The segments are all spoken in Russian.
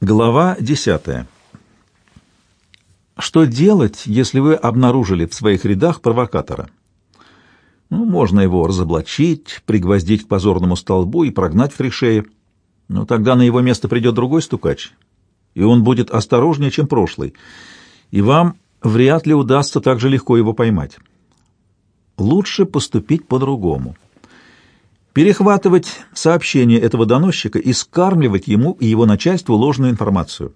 Глава 10. Что делать, если вы обнаружили в своих рядах провокатора? Ну, можно его разоблачить, пригвоздить к позорному столбу и прогнать в три шеи. Но тогда на его место придет другой стукач, и он будет осторожнее, чем прошлый, и вам вряд ли удастся так же легко его поймать. Лучше поступить по-другому перехватывать сообщение этого доносчика и скармливать ему и его начальству ложную информацию.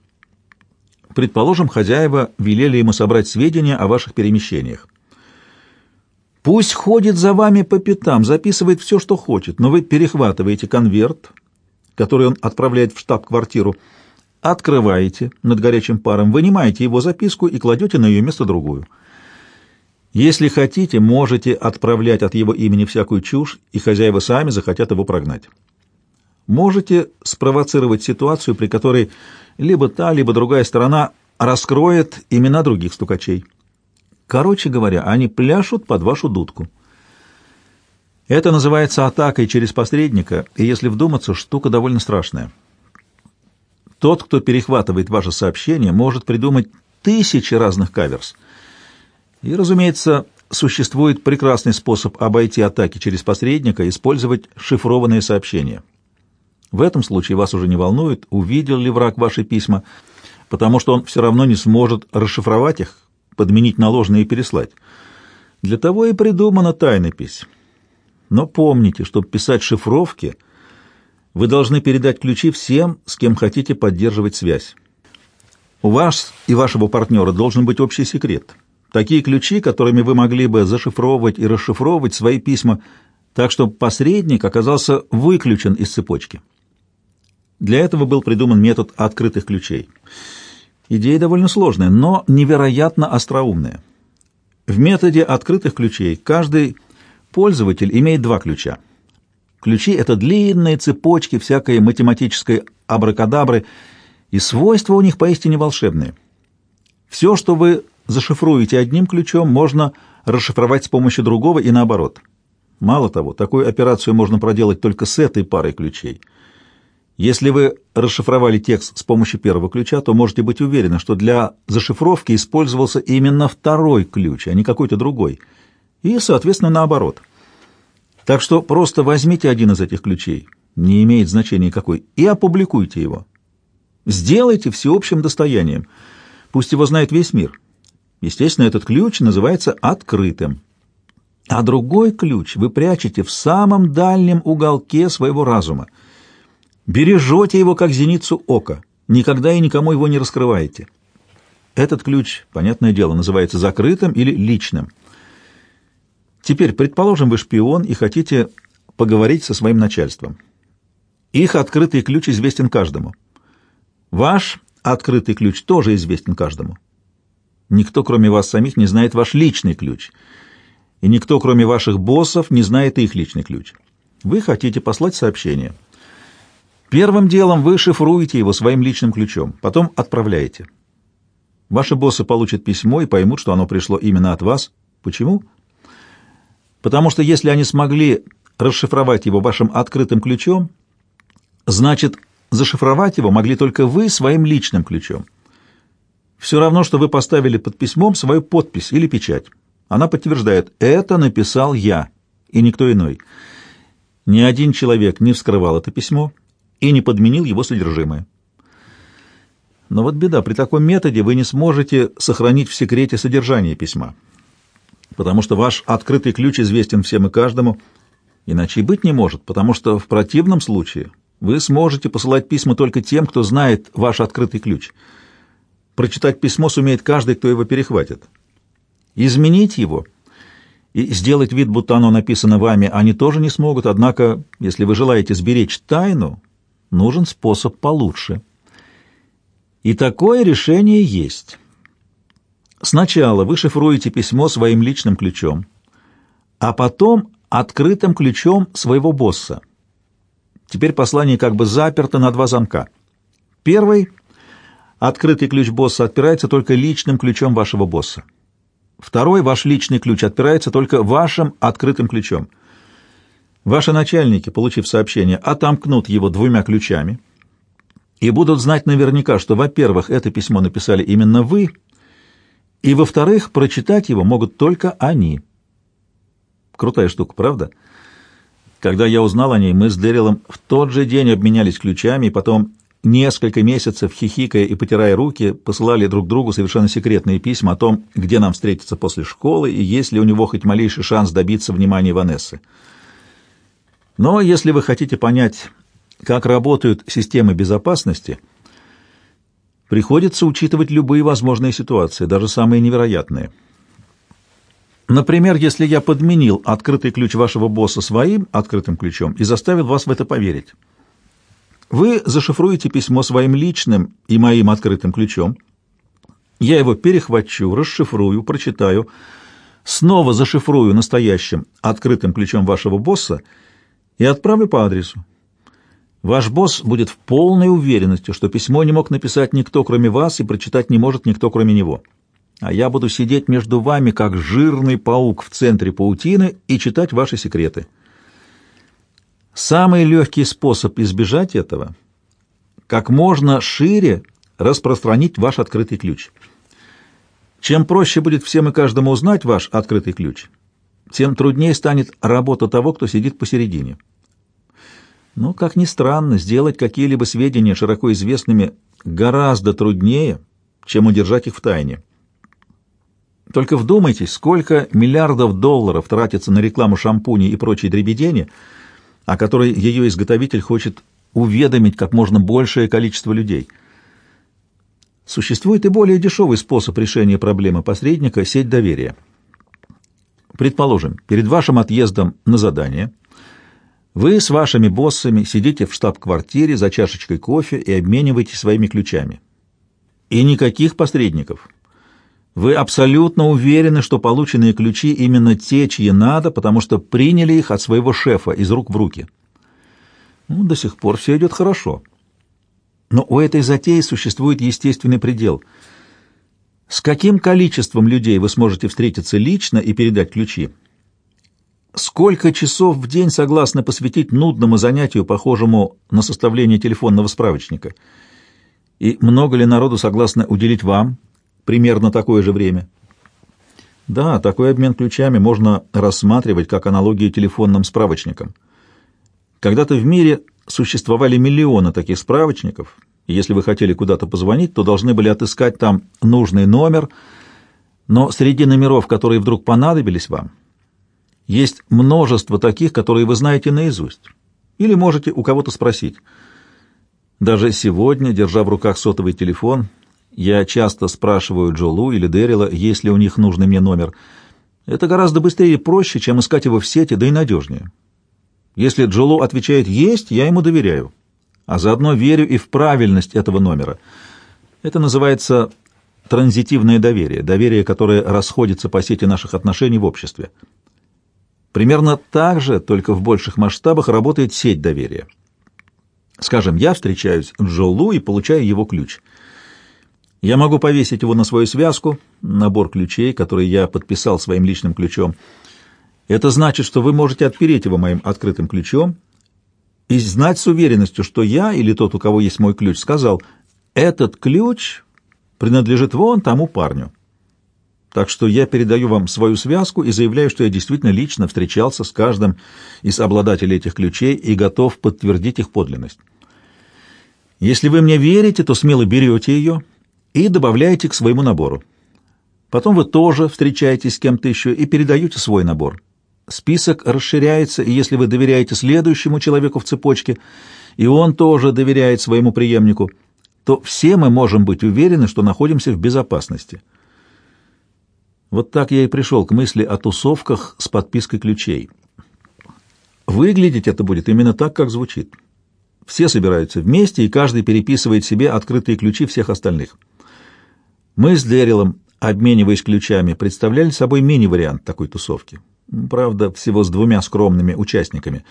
Предположим, хозяева велели ему собрать сведения о ваших перемещениях. Пусть ходит за вами по пятам, записывает все, что хочет, но вы перехватываете конверт, который он отправляет в штаб-квартиру, открываете над горячим паром, вынимаете его записку и кладете на ее место другую – если хотите, можете отправлять от его имени всякую чушь, и хозяева сами захотят его прогнать. Можете спровоцировать ситуацию, при которой либо та, либо другая сторона раскроет имена других стукачей. Короче говоря, они пляшут под вашу дудку. Это называется атакой через посредника, и если вдуматься, штука довольно страшная. Тот, кто перехватывает ваше сообщение, может придумать тысячи разных каверс — и, разумеется, существует прекрасный способ обойти атаки через посредника, использовать шифрованные сообщения. В этом случае вас уже не волнует, увидел ли враг ваши письма, потому что он все равно не сможет расшифровать их, подменить на ложные и переслать. Для того и придумана тайнопись. Но помните, чтобы писать шифровки, вы должны передать ключи всем, с кем хотите поддерживать связь. У вас и вашего партнера должен быть общий секрет — Такие ключи, которыми вы могли бы зашифровывать и расшифровывать свои письма, так чтобы посредник оказался выключен из цепочки. Для этого был придуман метод открытых ключей. Идея довольно сложная, но невероятно остроумная. В методе открытых ключей каждый пользователь имеет два ключа. Ключи — это длинные цепочки всякой математической абракадабры, и свойства у них поистине волшебные. Все, что вы зашифруете одним ключом, можно расшифровать с помощью другого и наоборот. Мало того, такую операцию можно проделать только с этой парой ключей. Если вы расшифровали текст с помощью первого ключа, то можете быть уверены, что для зашифровки использовался именно второй ключ, а не какой-то другой. И, соответственно, наоборот. Так что просто возьмите один из этих ключей, не имеет значения какой, и опубликуйте его. Сделайте всеобщим достоянием. Пусть его знает весь мир. Естественно, этот ключ называется открытым. А другой ключ вы прячете в самом дальнем уголке своего разума. Бережете его, как зеницу ока, никогда и никому его не раскрываете. Этот ключ, понятное дело, называется закрытым или личным. Теперь, предположим, вы шпион и хотите поговорить со своим начальством. Их открытый ключ известен каждому. Ваш открытый ключ тоже известен каждому. Никто, кроме вас самих, не знает ваш личный ключ. И никто, кроме ваших боссов, не знает их личный ключ. Вы хотите послать сообщение. Первым делом вы шифруете его своим личным ключом, потом отправляете. Ваши боссы получат письмо и поймут, что оно пришло именно от вас. Почему? Потому что если они смогли расшифровать его вашим открытым ключом, значит, зашифровать его могли только вы своим личным ключом. Все равно, что вы поставили под письмом свою подпись или печать. Она подтверждает, это написал я и никто иной. Ни один человек не вскрывал это письмо и не подменил его содержимое. Но вот беда, при таком методе вы не сможете сохранить в секрете содержание письма, потому что ваш открытый ключ известен всем и каждому, иначе и быть не может, потому что в противном случае вы сможете посылать письма только тем, кто знает ваш открытый ключ — Прочитать письмо сумеет каждый, кто его перехватит. Изменить его и сделать вид, будто оно написано вами, они тоже не смогут, однако, если вы желаете сберечь тайну, нужен способ получше. И такое решение есть. Сначала вы шифруете письмо своим личным ключом, а потом открытым ключом своего босса. Теперь послание как бы заперто на два замка. Первый — Открытый ключ босса отпирается только личным ключом вашего босса. Второй, ваш личный ключ, отпирается только вашим открытым ключом. Ваши начальники, получив сообщение, отомкнут его двумя ключами. и будут знать наверняка, что, во-первых, это письмо написали именно вы, и, во-вторых, прочитать его могут только они. Крутая штука, правда? Когда я узнал о ней, мы с Дэрилом в тот же день обменялись ключами, и потом несколько месяцев, хихикая и потирая руки, посылали друг другу совершенно секретные письма о том, где нам встретиться после школы и есть ли у него хоть малейший шанс добиться внимания Ванессы. Но если вы хотите понять, как работают системы безопасности, приходится учитывать любые возможные ситуации, даже самые невероятные. Например, если я подменил открытый ключ вашего босса своим открытым ключом и заставил вас в это поверить. Вы зашифруете письмо своим личным и моим открытым ключом. Я его перехвачу, расшифрую, прочитаю, снова зашифрую настоящим открытым ключом вашего босса и отправлю по адресу. Ваш босс будет в полной уверенности, что письмо не мог написать никто, кроме вас, и прочитать не может никто, кроме него. А я буду сидеть между вами, как жирный паук в центре паутины, и читать ваши секреты. Самый легкий способ избежать этого — как можно шире распространить ваш открытый ключ. Чем проще будет всем и каждому узнать ваш открытый ключ, тем труднее станет работа того, кто сидит посередине. Но, как ни странно, сделать какие-либо сведения широко известными гораздо труднее, чем удержать их в тайне. Только вдумайтесь, сколько миллиардов долларов тратится на рекламу шампуней и прочей дребедени, о которой ее изготовитель хочет уведомить как можно большее количество людей. Существует и более дешевый способ решения проблемы посредника – сеть доверия. Предположим, перед вашим отъездом на задание – вы с вашими боссами сидите в штаб-квартире за чашечкой кофе и обмениваетесь своими ключами. И никаких посредников. Вы абсолютно уверены, что полученные ключи именно те, чьи надо, потому что приняли их от своего шефа из рук в руки. Ну, до сих пор все идет хорошо. Но у этой затеи существует естественный предел. С каким количеством людей вы сможете встретиться лично и передать ключи? Сколько часов в день согласны посвятить нудному занятию, похожему на составление телефонного справочника? И много ли народу согласно уделить вам примерно такое же время? Да, такой обмен ключами можно рассматривать как аналогию телефонным справочникам. Когда-то в мире существовали миллионы таких справочников, и если вы хотели куда-то позвонить, то должны были отыскать там нужный номер, но среди номеров, которые вдруг понадобились вам, есть множество таких, которые вы знаете наизусть. Или можете у кого-то спросить. Даже сегодня, держа в руках сотовый телефон, я часто спрашиваю Джолу или Дэрила, есть ли у них нужный мне номер. Это гораздо быстрее и проще, чем искать его в сети, да и надежнее. Если Джолу отвечает «есть», я ему доверяю, а заодно верю и в правильность этого номера. Это называется транзитивное доверие, доверие, которое расходится по сети наших отношений в обществе. Примерно так же, только в больших масштабах, работает сеть доверия. Скажем, я встречаюсь с Джолу и получаю его ключ. Я могу повесить его на свою связку, набор ключей, который я подписал своим личным ключом. Это значит, что вы можете отпереть его моим открытым ключом и знать с уверенностью, что я или тот, у кого есть мой ключ, сказал, этот ключ принадлежит вон тому парню. Так что я передаю вам свою связку и заявляю, что я действительно лично встречался с каждым из обладателей этих ключей и готов подтвердить их подлинность. Если вы мне верите, то смело берете ее и добавляете к своему набору. Потом вы тоже встречаетесь с кем-то еще и передаете свой набор. Список расширяется, и если вы доверяете следующему человеку в цепочке, и он тоже доверяет своему преемнику, то все мы можем быть уверены, что находимся в безопасности. Вот так я и пришел к мысли о тусовках с подпиской ключей. Выглядеть это будет именно так, как звучит. Все собираются вместе, и каждый переписывает себе открытые ключи всех остальных. Мы с Дэрилом, обмениваясь ключами, представляли собой мини-вариант такой тусовки. Правда, всего с двумя скромными участниками.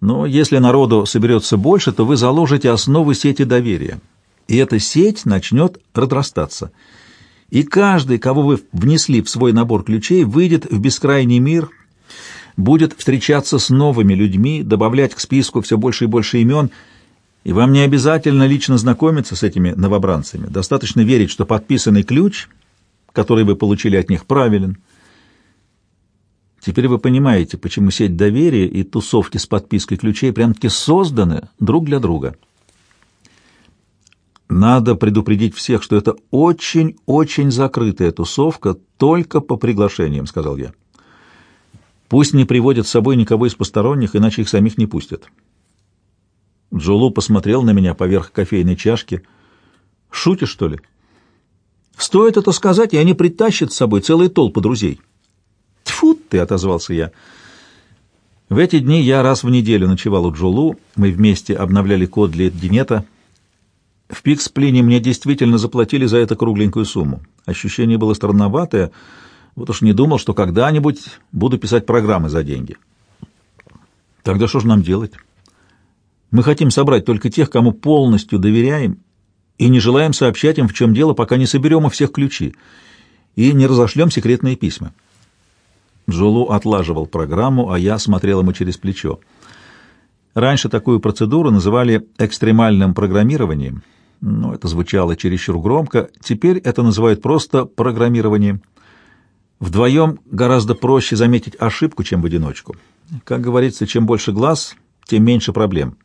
Но если народу соберется больше, то вы заложите основы сети доверия. И эта сеть начнет разрастаться – и каждый, кого вы внесли в свой набор ключей, выйдет в бескрайний мир, будет встречаться с новыми людьми, добавлять к списку все больше и больше имен, И вам не обязательно лично знакомиться с этими новобранцами. Достаточно верить, что подписанный ключ, который вы получили от них, правилен. Теперь вы понимаете, почему сеть доверия и тусовки с подпиской ключей прям-таки созданы друг для друга. Надо предупредить всех, что это очень-очень закрытая тусовка, только по приглашениям, сказал я. Пусть не приводят с собой никого из посторонних, иначе их самих не пустят. Джолу посмотрел на меня поверх кофейной чашки. «Шутишь, что ли?» «Стоит это сказать, и они притащат с собой целые толпы друзей». «Тьфу ты!» — отозвался я. В эти дни я раз в неделю ночевал у Джолу, мы вместе обновляли код для Эдгинета. В Пиксплине мне действительно заплатили за это кругленькую сумму. Ощущение было странноватое, вот уж не думал, что когда-нибудь буду писать программы за деньги. Тогда что же нам делать? Мы хотим собрать только тех, кому полностью доверяем, и не желаем сообщать им, в чем дело, пока не соберем у всех ключи и не разошлем секретные письма. Джулу отлаживал программу, а я смотрел ему через плечо. Раньше такую процедуру называли экстремальным программированием. Но это звучало чересчур громко. Теперь это называют просто программированием. Вдвоем гораздо проще заметить ошибку, чем в одиночку. Как говорится, чем больше глаз, тем меньше проблем.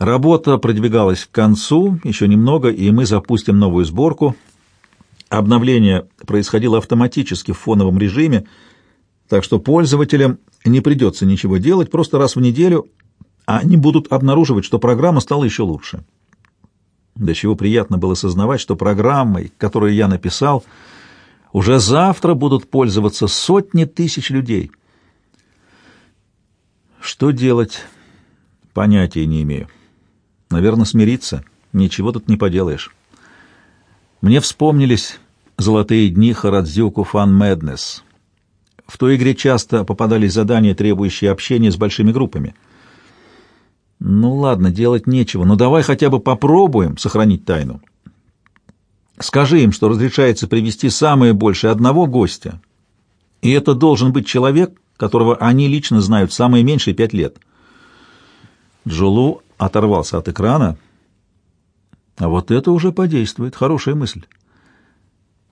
Работа продвигалась к концу, еще немного, и мы запустим новую сборку. Обновление происходило автоматически в фоновом режиме, так что пользователям не придется ничего делать, просто раз в неделю они будут обнаруживать, что программа стала еще лучше. До чего приятно было сознавать, что программой, которую я написал, уже завтра будут пользоваться сотни тысяч людей. Что делать? Понятия не имею. Наверное, смириться. Ничего тут не поделаешь. Мне вспомнились золотые дни Харадзюку Фан Мэднес. В той игре часто попадались задания, требующие общения с большими группами. Ну ладно, делать нечего, но давай хотя бы попробуем сохранить тайну. Скажи им, что разрешается привести самое большее одного гостя, и это должен быть человек, которого они лично знают самые меньшие пять лет. Джулу оторвался от экрана. А вот это уже подействует. Хорошая мысль.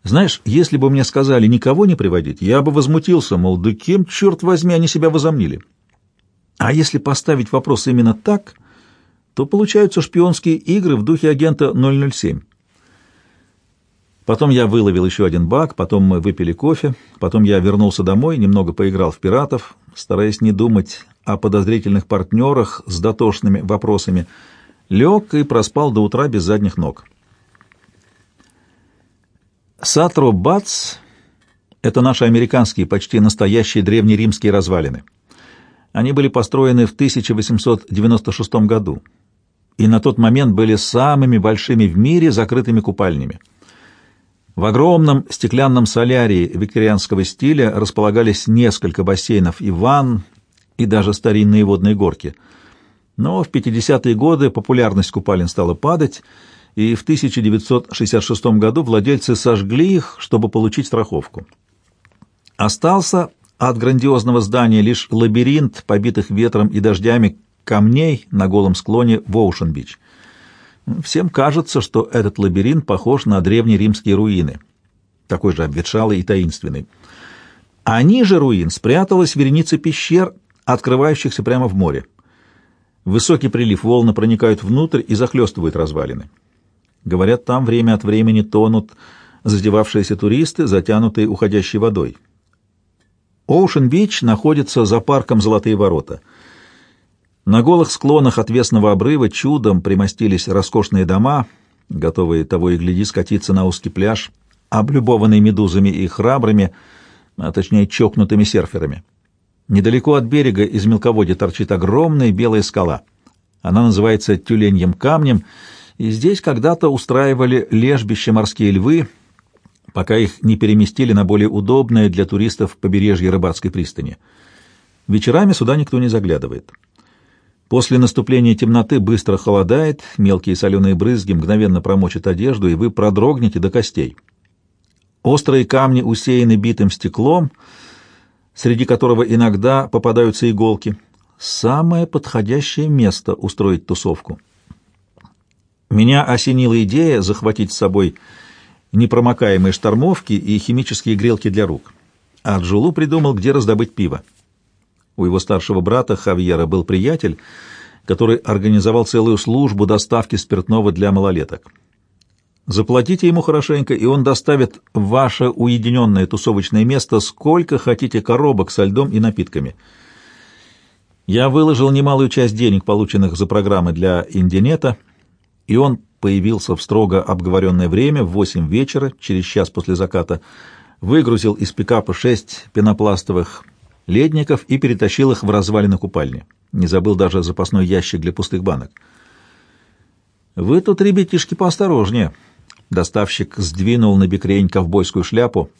Знаешь, если бы мне сказали никого не приводить, я бы возмутился, мол, да кем, черт возьми, они себя возомнили. А если поставить вопрос именно так, то получаются шпионские игры в духе агента 007. Потом я выловил еще один баг, потом мы выпили кофе, потом я вернулся домой, немного поиграл в пиратов, стараясь не думать о подозрительных партнерах с дотошными вопросами, лег и проспал до утра без задних ног. Сатро Бац — это наши американские, почти настоящие древнеримские развалины. Они были построены в 1896 году и на тот момент были самыми большими в мире закрытыми купальнями. В огромном стеклянном солярии викторианского стиля располагались несколько бассейнов и ванн, и даже старинные водные горки. Но в 50-е годы популярность купалин стала падать, и в 1966 году владельцы сожгли их, чтобы получить страховку. Остался от грандиозного здания лишь лабиринт, побитых ветром и дождями камней на голом склоне в Оушен-Бич. Всем кажется, что этот лабиринт похож на древние римские руины, такой же обветшалый и таинственный. А ниже руин спряталась вереница пещер, открывающихся прямо в море. Высокий прилив волны проникают внутрь и захлестывают развалины. Говорят, там время от времени тонут задевавшиеся туристы, затянутые уходящей водой. Оушен-Бич находится за парком Золотые ворота. На голых склонах отвесного обрыва чудом примостились роскошные дома, готовые того и гляди скатиться на узкий пляж, облюбованный медузами и храбрыми, а точнее чокнутыми серферами. Недалеко от берега из мелководья торчит огромная белая скала. Она называется Тюленьем камнем, и здесь когда-то устраивали лежбище морские львы, пока их не переместили на более удобное для туристов побережье рыбацкой пристани. Вечерами сюда никто не заглядывает. После наступления темноты быстро холодает, мелкие соленые брызги мгновенно промочат одежду, и вы продрогнете до костей. Острые камни усеяны битым стеклом — среди которого иногда попадаются иголки. Самое подходящее место устроить тусовку — Меня осенила идея захватить с собой непромокаемые штормовки и химические грелки для рук. А Джулу придумал, где раздобыть пиво. У его старшего брата Хавьера был приятель, который организовал целую службу доставки спиртного для малолеток. Заплатите ему хорошенько, и он доставит в ваше уединенное тусовочное место сколько хотите коробок со льдом и напитками. Я выложил немалую часть денег, полученных за программы для Индинета, и он появился в строго обговоренное время в восемь вечера, через час после заката, выгрузил из пикапа шесть пенопластовых ледников и перетащил их в развалины купальни. Не забыл даже запасной ящик для пустых банок. «Вы тут, ребятишки, поосторожнее». Доставщик сдвинул на бекрень ковбойскую шляпу.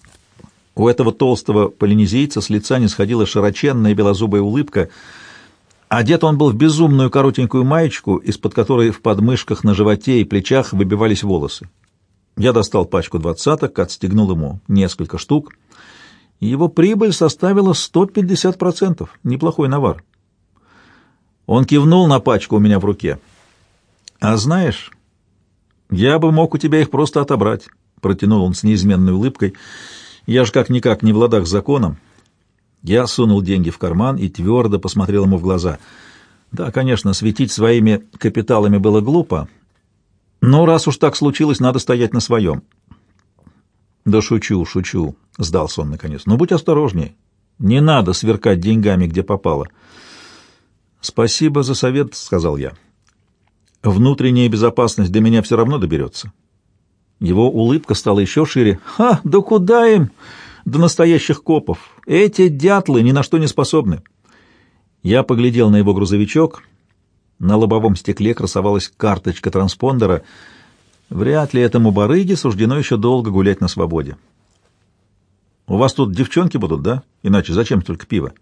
У этого толстого полинезийца с лица не сходила широченная белозубая улыбка. Одет он был в безумную коротенькую маечку, из-под которой в подмышках, на животе и плечах выбивались волосы. Я достал пачку двадцаток, отстегнул ему несколько штук — его прибыль составила 150%. Неплохой навар. Он кивнул на пачку у меня в руке. «А знаешь, я бы мог у тебя их просто отобрать», — протянул он с неизменной улыбкой. «Я же как-никак не в ладах с законом». Я сунул деньги в карман и твердо посмотрел ему в глаза. Да, конечно, светить своими капиталами было глупо, но раз уж так случилось, надо стоять на своем. «Да шучу, шучу», — сдался он наконец. «Но будь осторожней. Не надо сверкать деньгами, где попало». «Спасибо за совет», — сказал я. «Внутренняя безопасность до меня все равно доберется». Его улыбка стала еще шире. «Ха, да куда им? До настоящих копов. Эти дятлы ни на что не способны». Я поглядел на его грузовичок. На лобовом стекле красовалась карточка транспондера — Вряд ли этому барыге суждено еще долго гулять на свободе. «У вас тут девчонки будут, да? Иначе зачем столько пива?»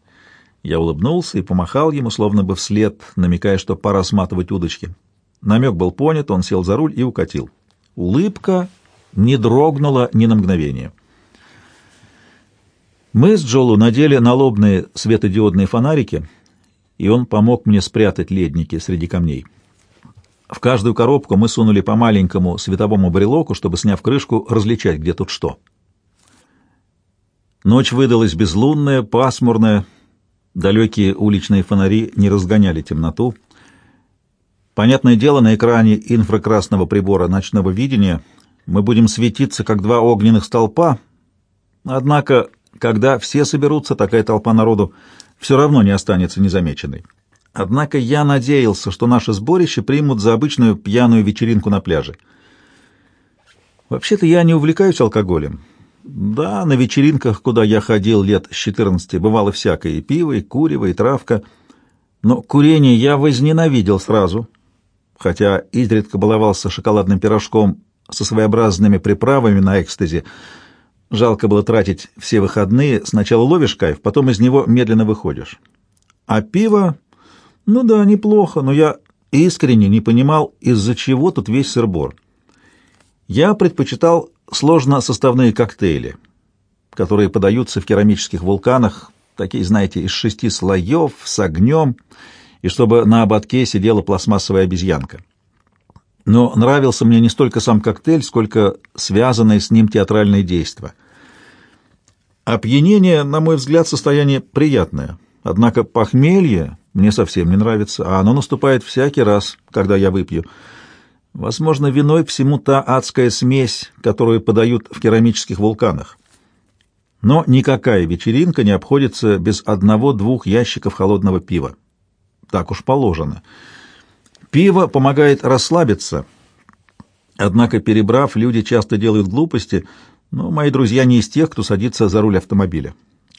Я улыбнулся и помахал ему, словно бы вслед, намекая, что пора сматывать удочки. Намек был понят, он сел за руль и укатил. Улыбка не дрогнула ни на мгновение. Мы с Джолу надели налобные светодиодные фонарики, и он помог мне спрятать ледники среди камней. В каждую коробку мы сунули по маленькому световому брелоку, чтобы, сняв крышку, различать, где тут что. Ночь выдалась безлунная, пасмурная. Далекие уличные фонари не разгоняли темноту. Понятное дело, на экране инфракрасного прибора ночного видения мы будем светиться, как два огненных столпа. Однако, когда все соберутся, такая толпа народу все равно не останется незамеченной. Однако я надеялся, что наше сборище примут за обычную пьяную вечеринку на пляже. Вообще-то я не увлекаюсь алкоголем. Да, на вечеринках, куда я ходил лет с 14, бывало всякое, и пиво, и курево, и травка. Но курение я возненавидел сразу, хотя изредка баловался шоколадным пирожком со своеобразными приправами на экстазе. Жалко было тратить все выходные. Сначала ловишь кайф, потом из него медленно выходишь. А пиво ну да, неплохо, но я искренне не понимал, из-за чего тут весь сырбор. Я предпочитал сложно составные коктейли, которые подаются в керамических вулканах, такие, знаете, из шести слоев, с огнем, и чтобы на ободке сидела пластмассовая обезьянка. Но нравился мне не столько сам коктейль, сколько связанное с ним театральное действо. Опьянение, на мой взгляд, состояние приятное, однако похмелье мне совсем не нравится, а оно наступает всякий раз, когда я выпью. Возможно, виной всему та адская смесь, которую подают в керамических вулканах. Но никакая вечеринка не обходится без одного-двух ящиков холодного пива. Так уж положено. Пиво помогает расслабиться. Однако, перебрав, люди часто делают глупости, но мои друзья не из тех, кто садится за руль автомобиля.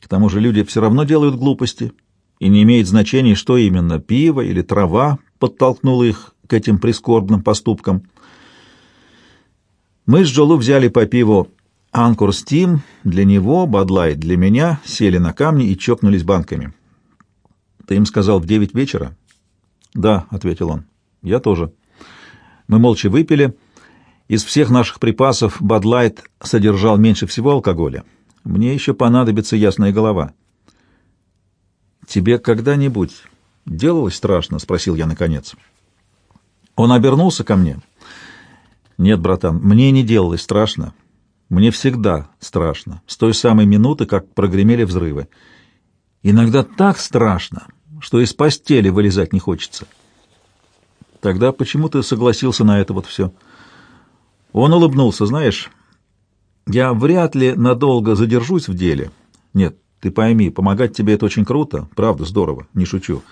К тому же люди все равно делают глупости, и не имеет значения, что именно, пиво или трава подтолкнуло их к этим прискорбным поступкам. Мы с Джолу взяли по пиву Анкор Стим для него, Бадлайт для меня, сели на камни и чокнулись банками. «Ты им сказал в девять вечера?» «Да», — ответил он. «Я тоже». Мы молча выпили. Из всех наших припасов Бадлайт содержал меньше всего алкоголя. Мне еще понадобится ясная голова. «Тебе когда-нибудь делалось страшно?» — спросил я наконец. Он обернулся ко мне. Нет, братан, мне не делалось страшно. Мне всегда страшно, с той самой минуты, как прогремели взрывы. Иногда так страшно, что из постели вылезать не хочется. Тогда почему ты согласился на это вот все? Он улыбнулся, знаешь, я вряд ли надолго задержусь в деле. Нет, ты пойми, помогать тебе это очень круто, правда, здорово, не шучу.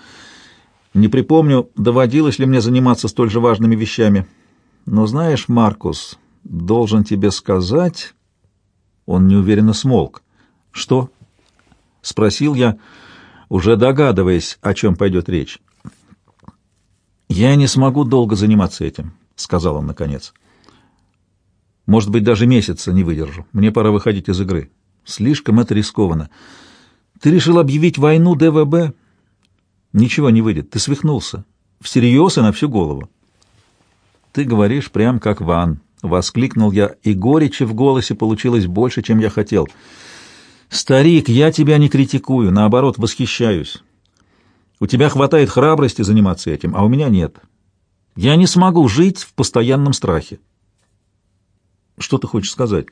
Не припомню, доводилось ли мне заниматься столь же важными вещами. Но знаешь, Маркус, должен тебе сказать...» Он неуверенно смолк. «Что?» — спросил я, уже догадываясь, о чем пойдет речь. «Я не смогу долго заниматься этим», — сказал он наконец. «Может быть, даже месяца не выдержу. Мне пора выходить из игры. Слишком это рискованно. Ты решил объявить войну ДВБ?» «Ничего не выйдет. Ты свихнулся. Всерьез и на всю голову. «Ты говоришь прям как Ван», — воскликнул я, и горечи в голосе получилось больше, чем я хотел. «Старик, я тебя не критикую, наоборот, восхищаюсь. У тебя хватает храбрости заниматься этим, а у меня нет. Я не смогу жить в постоянном страхе». «Что ты хочешь сказать?»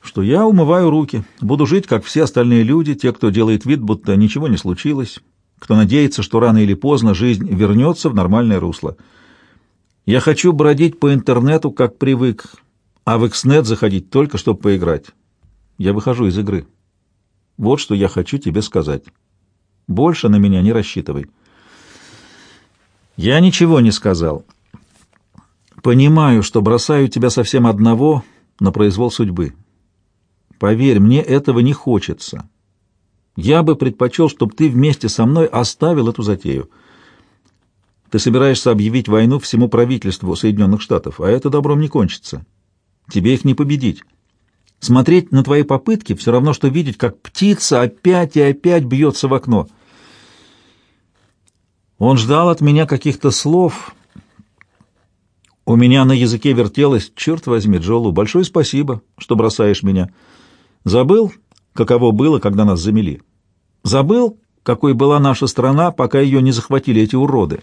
«Что я умываю руки, буду жить, как все остальные люди, те, кто делает вид, будто ничего не случилось, кто надеется, что рано или поздно жизнь вернется в нормальное русло». Я хочу бродить по интернету, как привык, а в Xnet заходить только, чтобы поиграть. Я выхожу из игры. Вот что я хочу тебе сказать. Больше на меня не рассчитывай. Я ничего не сказал. Понимаю, что бросаю тебя совсем одного на произвол судьбы. Поверь, мне этого не хочется. Я бы предпочел, чтобы ты вместе со мной оставил эту затею — ты собираешься объявить войну всему правительству Соединенных Штатов, а это добром не кончится. Тебе их не победить. Смотреть на твои попытки все равно, что видеть, как птица опять и опять бьется в окно. Он ждал от меня каких-то слов. У меня на языке вертелось, черт возьми, Джолу, большое спасибо, что бросаешь меня. Забыл, каково было, когда нас замели? Забыл, какой была наша страна, пока ее не захватили эти уроды?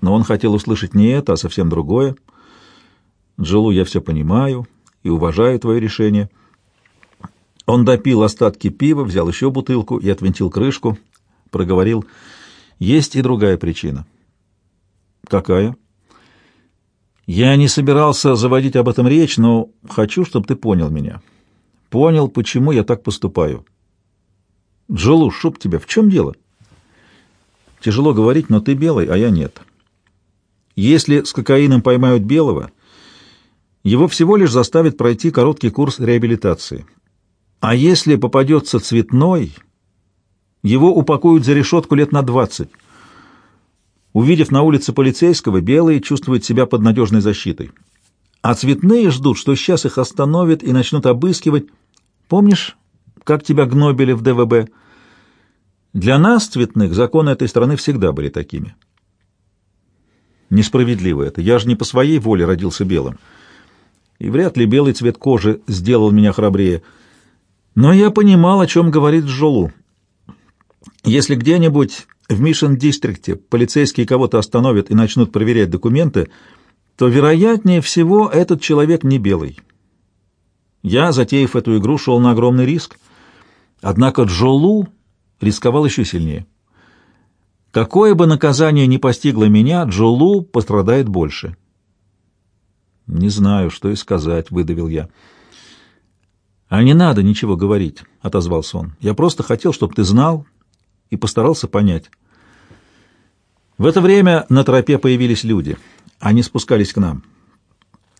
Но он хотел услышать не это, а совсем другое. «Джилу, я все понимаю и уважаю твое решение». Он допил остатки пива, взял еще бутылку и отвинтил крышку, проговорил. «Есть и другая причина». «Какая?» «Я не собирался заводить об этом речь, но хочу, чтобы ты понял меня. Понял, почему я так поступаю». «Джолу, шуб тебя, в чем дело?» «Тяжело говорить, но ты белый, а я нет». Если с кокаином поймают белого, его всего лишь заставят пройти короткий курс реабилитации. А если попадется цветной, его упакуют за решетку лет на двадцать. Увидев на улице полицейского, белые чувствуют себя под надежной защитой. А цветные ждут, что сейчас их остановят и начнут обыскивать. Помнишь, как тебя гнобили в ДВБ? Для нас, цветных, законы этой страны всегда были такими. Несправедливо это. Я же не по своей воле родился белым. И вряд ли белый цвет кожи сделал меня храбрее. Но я понимал, о чем говорит Джолу. Если где-нибудь в Мишен-дистрикте полицейские кого-то остановят и начнут проверять документы, то, вероятнее всего, этот человек не белый. Я, затеяв эту игру, шел на огромный риск. Однако Джолу рисковал еще сильнее. Какое бы наказание ни постигло меня, Джолу пострадает больше. «Не знаю, что и сказать», — выдавил я. «А не надо ничего говорить», — отозвался он. «Я просто хотел, чтобы ты знал и постарался понять». В это время на тропе появились люди. Они спускались к нам.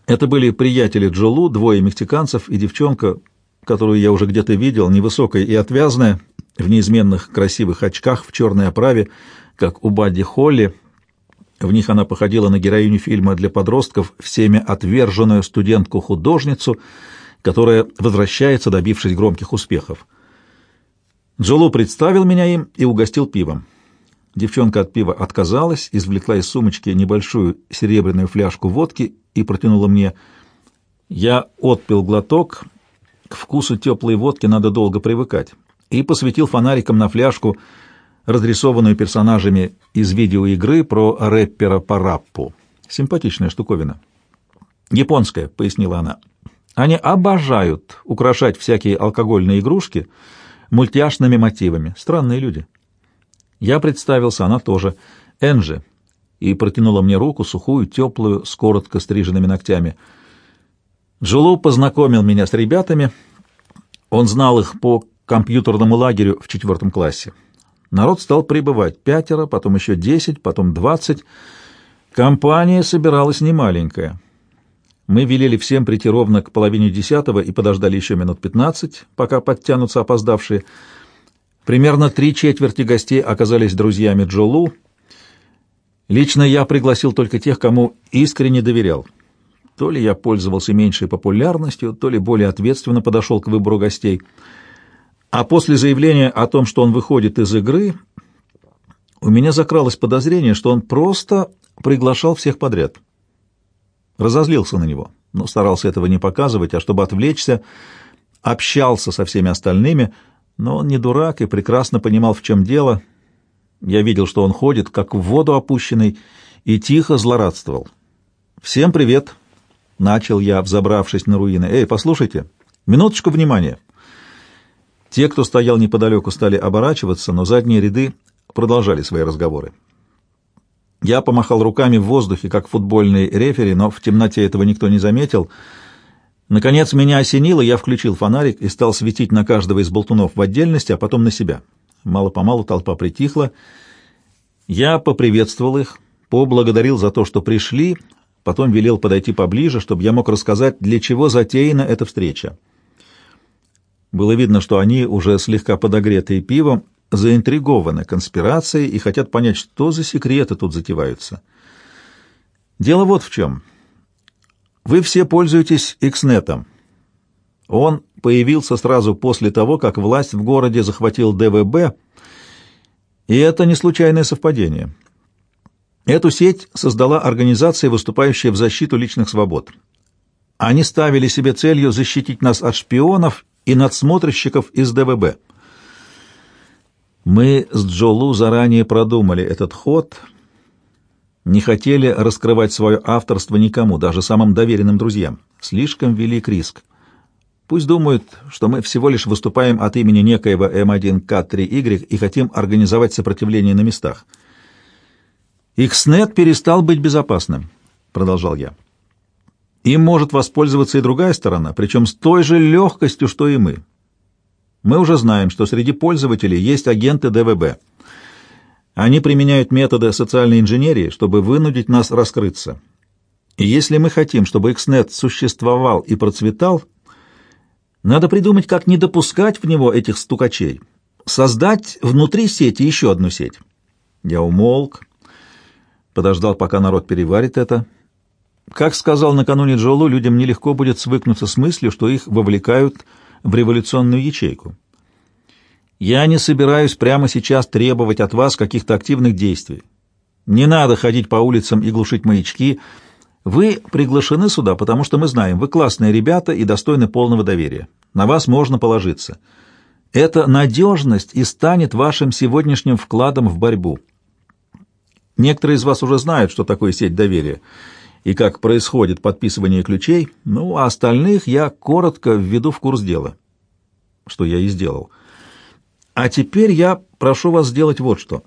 Это были приятели Джолу, двое мексиканцев и девчонка, которую я уже где-то видел, невысокая и отвязная, в неизменных красивых очках, в черной оправе, как у Бадди Холли. В них она походила на героиню фильма для подростков, всеми отверженную студентку-художницу, которая возвращается, добившись громких успехов. Джолу представил меня им и угостил пивом. Девчонка от пива отказалась, извлекла из сумочки небольшую серебряную фляжку водки и протянула мне. Я отпил глоток. К вкусу теплой водки надо долго привыкать. И посветил фонариком на фляжку — разрисованную персонажами из видеоигры про рэпера Параппу. Симпатичная штуковина. «Японская», — пояснила она. «Они обожают украшать всякие алкогольные игрушки мультяшными мотивами. Странные люди». Я представился, она тоже. Энджи. И протянула мне руку, сухую, теплую, с коротко стриженными ногтями. Джулу познакомил меня с ребятами. Он знал их по компьютерному лагерю в четвертом классе. Народ стал прибывать. Пятеро, потом еще десять, потом двадцать. Компания собиралась немаленькая. Мы велели всем прийти ровно к половине десятого и подождали еще минут пятнадцать, пока подтянутся опоздавшие. Примерно три четверти гостей оказались друзьями Джолу. Лично я пригласил только тех, кому искренне доверял. То ли я пользовался меньшей популярностью, то ли более ответственно подошел к выбору гостей. А после заявления о том, что он выходит из игры, у меня закралось подозрение, что он просто приглашал всех подряд. Разозлился на него, но старался этого не показывать, а чтобы отвлечься, общался со всеми остальными — но он не дурак и прекрасно понимал, в чем дело. Я видел, что он ходит, как в воду опущенный, и тихо злорадствовал. «Всем привет!» — начал я, взобравшись на руины. «Эй, послушайте! Минуточку внимания!» Те, кто стоял неподалеку, стали оборачиваться, но задние ряды продолжали свои разговоры. Я помахал руками в воздухе, как футбольный рефери, но в темноте этого никто не заметил — Наконец меня осенило, я включил фонарик и стал светить на каждого из болтунов в отдельности, а потом на себя. Мало-помалу толпа притихла. Я поприветствовал их, поблагодарил за то, что пришли, потом велел подойти поближе, чтобы я мог рассказать, для чего затеяна эта встреча. Было видно, что они, уже слегка подогретые пивом, заинтригованы конспирацией и хотят понять, что за секреты тут затеваются. Дело вот в чем. Вы все пользуетесь Икснетом. Он появился сразу после того, как власть в городе захватил ДВБ, и это не случайное совпадение. Эту сеть создала организация, выступающая в защиту личных свобод. Они ставили себе целью защитить нас от шпионов и надсмотрщиков из ДВБ. Мы с Джолу заранее продумали этот ход — не хотели раскрывать свое авторство никому, даже самым доверенным друзьям. Слишком велик риск. Пусть думают, что мы всего лишь выступаем от имени некоего М1К3Y и хотим организовать сопротивление на местах. «Икснет перестал быть безопасным», — продолжал я. «Им может воспользоваться и другая сторона, причем с той же легкостью, что и мы. Мы уже знаем, что среди пользователей есть агенты ДВБ». Они применяют методы социальной инженерии, чтобы вынудить нас раскрыться. И если мы хотим, чтобы XNet существовал и процветал, надо придумать, как не допускать в него этих стукачей, создать внутри сети еще одну сеть. Я умолк, подождал, пока народ переварит это. Как сказал накануне Джолу, людям нелегко будет свыкнуться с мыслью, что их вовлекают в революционную ячейку. Я не собираюсь прямо сейчас требовать от вас каких-то активных действий. Не надо ходить по улицам и глушить маячки. Вы приглашены сюда, потому что мы знаем, вы классные ребята и достойны полного доверия. На вас можно положиться. Эта надежность и станет вашим сегодняшним вкладом в борьбу. Некоторые из вас уже знают, что такое сеть доверия и как происходит подписывание ключей, ну, а остальных я коротко введу в курс дела, что я и сделал. А теперь я прошу вас сделать вот что.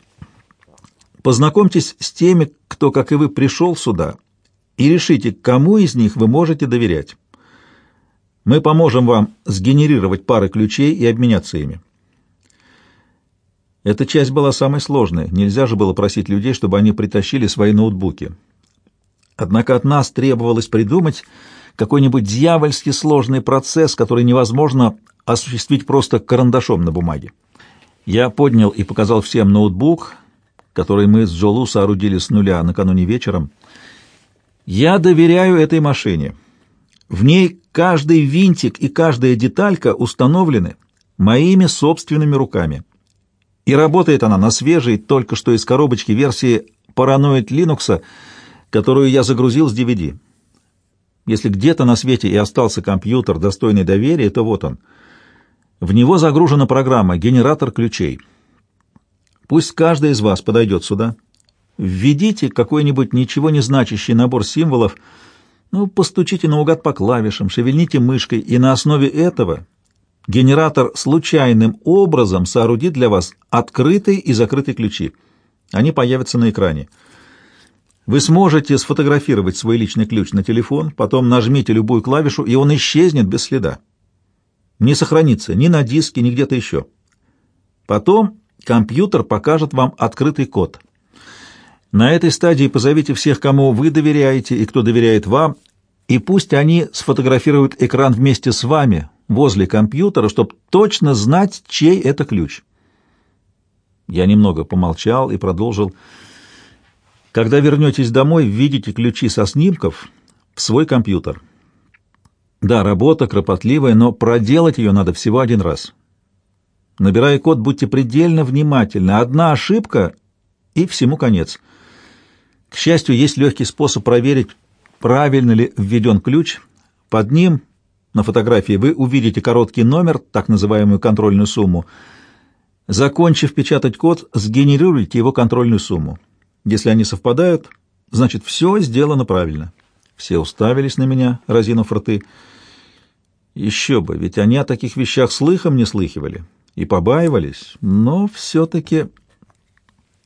Познакомьтесь с теми, кто, как и вы, пришел сюда, и решите, кому из них вы можете доверять. Мы поможем вам сгенерировать пары ключей и обменяться ими. Эта часть была самой сложной. Нельзя же было просить людей, чтобы они притащили свои ноутбуки. Однако от нас требовалось придумать какой-нибудь дьявольски сложный процесс, который невозможно осуществить просто карандашом на бумаге. Я поднял и показал всем ноутбук, который мы с Джолу соорудили с нуля накануне вечером. Я доверяю этой машине. В ней каждый винтик и каждая деталька установлены моими собственными руками. И работает она на свежей, только что из коробочки версии Paranoid Linux, которую я загрузил с DVD. Если где-то на свете и остался компьютер, достойный доверия, то вот он — в него загружена программа «Генератор ключей». Пусть каждый из вас подойдет сюда. Введите какой-нибудь ничего не значащий набор символов, Ну, постучите наугад по клавишам, шевельните мышкой, и на основе этого генератор случайным образом соорудит для вас открытые и закрытые ключи. Они появятся на экране. Вы сможете сфотографировать свой личный ключ на телефон, потом нажмите любую клавишу, и он исчезнет без следа. Не сохранится ни на диске, ни где-то еще. Потом компьютер покажет вам открытый код. На этой стадии позовите всех, кому вы доверяете и кто доверяет вам, и пусть они сфотографируют экран вместе с вами возле компьютера, чтобы точно знать, чей это ключ. Я немного помолчал и продолжил. Когда вернетесь домой, введите ключи со снимков в свой компьютер. Да, работа кропотливая, но проделать ее надо всего один раз. Набирая код, будьте предельно внимательны. Одна ошибка — и всему конец. К счастью, есть легкий способ проверить, правильно ли введен ключ. Под ним, на фотографии, вы увидите короткий номер, так называемую контрольную сумму. Закончив печатать код, сгенерируйте его контрольную сумму. Если они совпадают, значит, все сделано правильно. Все уставились на меня, разинув рты. Еще бы, ведь они о таких вещах слыхом не слыхивали и побаивались, но все-таки